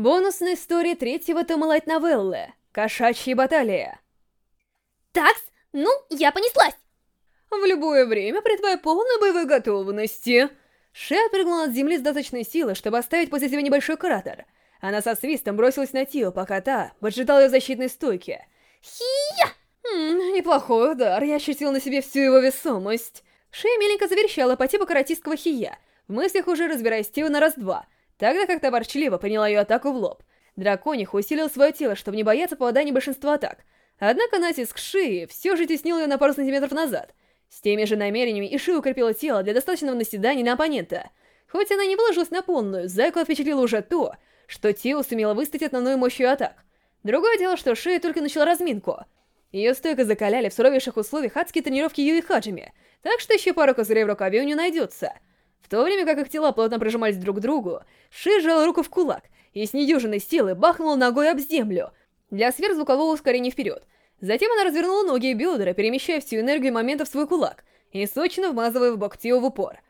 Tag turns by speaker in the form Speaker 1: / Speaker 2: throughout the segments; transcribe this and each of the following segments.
Speaker 1: Бонусная история третьего тома лайт-новеллы «Кошачья баталия».
Speaker 2: Такс, ну, я понеслась!
Speaker 1: В любое время при твоей полной боевой готовности. Ше отпрыгнула от земли с достаточной силой, чтобы оставить после себя небольшой кратер. Она со свистом бросилась на Тио, пока та поджидала ее в защитной стойке.
Speaker 2: Хия!
Speaker 1: Хм, неплохой удар, я ощутил на себе всю его весомость. Ше миленько заверещала по типу каратистского хия, в мыслях уже разбираясь Тио на раз-два, тогда как та ворчливо приняла ее атаку в лоб. Драконих усилил свое тело, чтобы не бояться попадания большинства атак. Однако натиск Шии все же теснил ее на пару сантиметров назад. С теми же намерениями Иши укрепила тело для достаточного наседания на оппонента. Хоть она не выложилась на полную, Зайку впечатлило уже то, что Тио сумела выставить основную мощь ее атак. Другое дело, что Шия только начала разминку. Ее стойко закаляли в суровейших условиях адские тренировки Юи Хаджими, так что еще пару козырей в рукаве у нее найдется. В то время как их тела плотно прижимались друг к другу, Ши сжала руку в кулак и с недюжиной силы бахнула ногой об землю для сверхзвукового ускорения вперед. Затем она развернула ноги и бедра, перемещая всю энергию момента в свой кулак и сочно вмазывая в бок Тио в упор.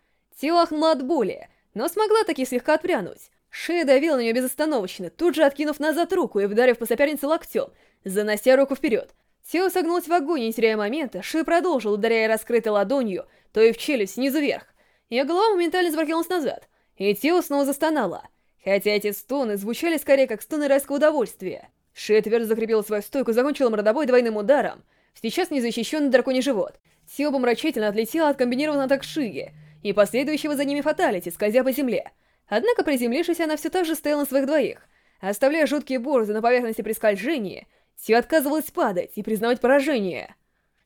Speaker 1: Тио ахнула от боли, но смогла таки слегка отпрянуть. Шея давила на нее безостановочно, тут же откинув назад руку и вдарив по сопернице локтем, занося руку вперед. Тио согнулась в огонь, не теряя момента, Ши продолжил, ударяя раскрытой ладонью, то и в челюсть снизу вверх. Ее голова моментально запрокинулась назад, и Тио снова застонала. Хотя эти стоны звучали скорее как стоны райского удовольствия. Ши твердо закрепила свою стойку, закончила мордобой двойным ударом. Сейчас незащищенный драконий живот. Тио помрачительно отлетела от комбинированного атак Шиги и последующего за ними фаталити, скользя по земле. Однако приземлившись, она все так же стояла на своих двоих. Оставляя жуткие борозды на поверхности при скольжении, Тио отказывалась падать и признавать поражение.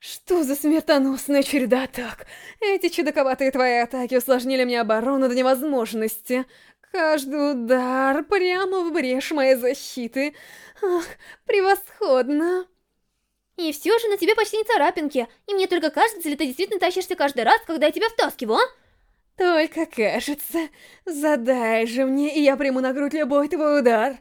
Speaker 1: Что за смертоносная череда атак? Эти чудаковатые твои атаки усложнили мне оборону до невозможности. Каждый удар прямо в брешь моей защиты. Ах, превосходно.
Speaker 2: И все же на тебе почти не царапинки, и мне только кажется, ли ты действительно тащишься каждый раз, когда я тебя втаскиваю, а?
Speaker 1: Только кажется. Задай же мне, и я приму на грудь любой твой удар.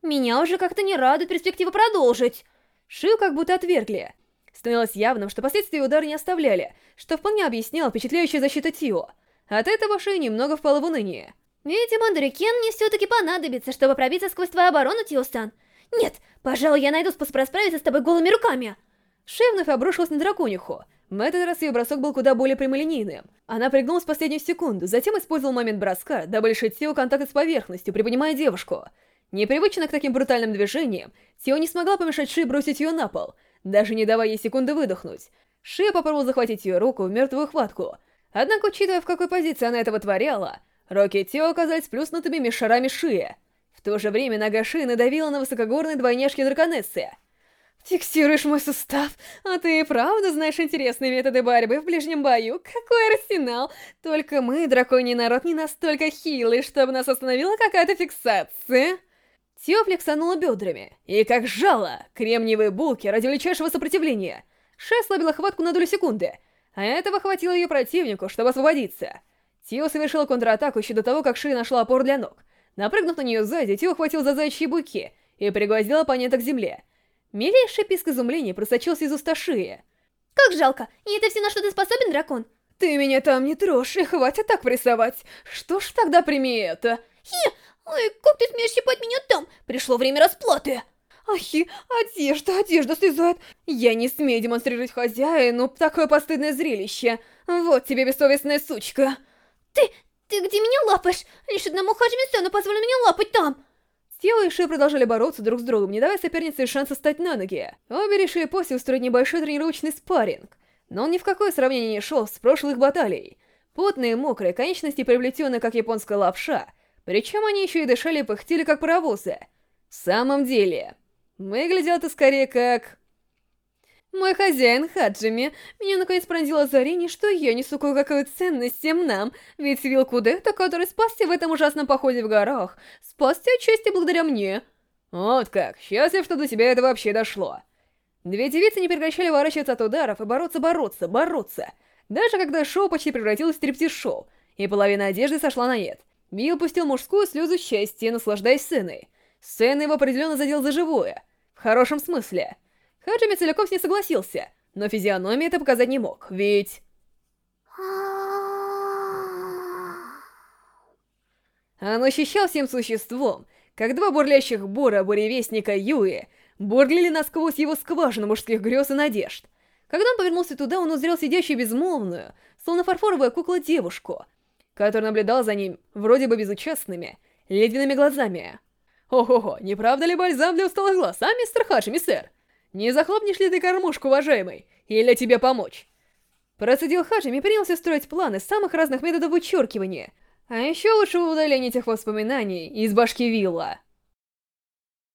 Speaker 2: Меня уже как-то не радует перспектива продолжить.
Speaker 1: Шию как будто отвергли. Становилось явным, что последствия удара не оставляли, что вполне объясняло впечатляющая защита Тио. От этого Шию немного впала в уныние.
Speaker 2: Видимо, Дорикен мне все-таки понадобится, чтобы пробиться сквозь твою оборону, Тио-сан. Нет, пожалуй, я найду способ расправиться с тобой голыми руками.
Speaker 1: Шея вновь обрушилась на дракониху. В этот раз ее бросок был куда более прямолинейным. Она пригнулась в последнюю секунду, затем использовал момент броска, дабы лишить Тио контакта с поверхностью, приподнимая девушку. Непривычно к таким брутальным движениям, Тио не смогла помешать Ши бросить ее на пол, даже не давая ей секунды выдохнуть. Ши попробовал захватить ее руку в мертвую хватку. Однако, учитывая, в какой позиции она этого творяла, руки Тио оказались плюснутыми меж шарами Ши. В то же время нога Ши надавила на высокогорные двойняшки драконессы. «Фиксируешь мой сустав? А ты и правда знаешь интересные методы борьбы в ближнем бою? Какой арсенал! Только мы, драконий народ, не настолько хилый, чтобы нас остановила какая-то фиксация!» Тио флексанула бедрами, и как жало, кремниевые булки ради величайшего сопротивления. Ше ослабила хватку на долю секунды, а этого хватило ее противнику, чтобы освободиться. Тио совершила контратаку еще до того, как Ши нашла опору для ног. Напрыгнув на нее сзади, Тио хватил за заячьи буки и пригвоздил оппонента к земле. Милейший писк изумления просочился из уста Шии.
Speaker 2: «Как жалко! И это все на что ты способен, дракон?»
Speaker 1: «Ты меня там не трожь, и хватит так прессовать! Что ж тогда прими это?»
Speaker 2: «Хи! Ой, как ты смеешь щипать меня там? Пришло время расплаты!»
Speaker 1: Ахи, одежда, одежда слезает. Я не смею демонстрировать хозяину такое постыдное зрелище. Вот тебе бессовестная сучка.
Speaker 2: Ты, ты где меня лапаешь? Лишь одному Хаджимисану позволено меня лапать там.
Speaker 1: Тело и Ши продолжали бороться друг с другом, не давая сопернице шанса стать на ноги. Обе решили после устроить небольшой тренировочный спарринг. Но он ни в какое сравнение не шел с прошлых баталий. Потные, мокрые, конечности приплетенные, как японская лапша, причем они еще и дышали и пыхтели, как паровозы. В самом деле, выглядело это скорее как... Мой хозяин Хаджими, меня наконец пронзило озарение, что я несу кое-какую ценность всем нам, ведь Вилл Кудета, который спасся в этом ужасном походе в горах, спасся отчасти благодаря мне. Вот как, счастлив, что до тебя это вообще дошло. Две девицы не прекращали ворачиваться от ударов и бороться, бороться, бороться. Даже когда шоу почти превратилось в стриптиз-шоу, и половина одежды сошла на нет. Билл пустил мужскую слезу счастья, наслаждаясь сценой. Сцена его определенно задел за живое. В хорошем смысле. Хаджими целиком с ней согласился, но физиономии это показать не мог, ведь... Он ощущал всем существом, как два бурлящих бура буревестника Юи бурлили насквозь его скважину мужских грез и надежд. Когда он повернулся туда, он узрел сидящую безмолвную, словно фарфоровая кукла девушку, которая наблюдала за ним вроде бы безучастными, ледяными глазами. «Ого-го, не правда ли бальзам для усталых глаз, а, мистер Хаджими, сэр? Не захлопнешь ли ты кормушку, уважаемый? Или тебе помочь?» Процедил Хаджими и принялся строить планы самых разных методов вычеркивания, а еще лучшего удаления этих воспоминаний из башки Вилла.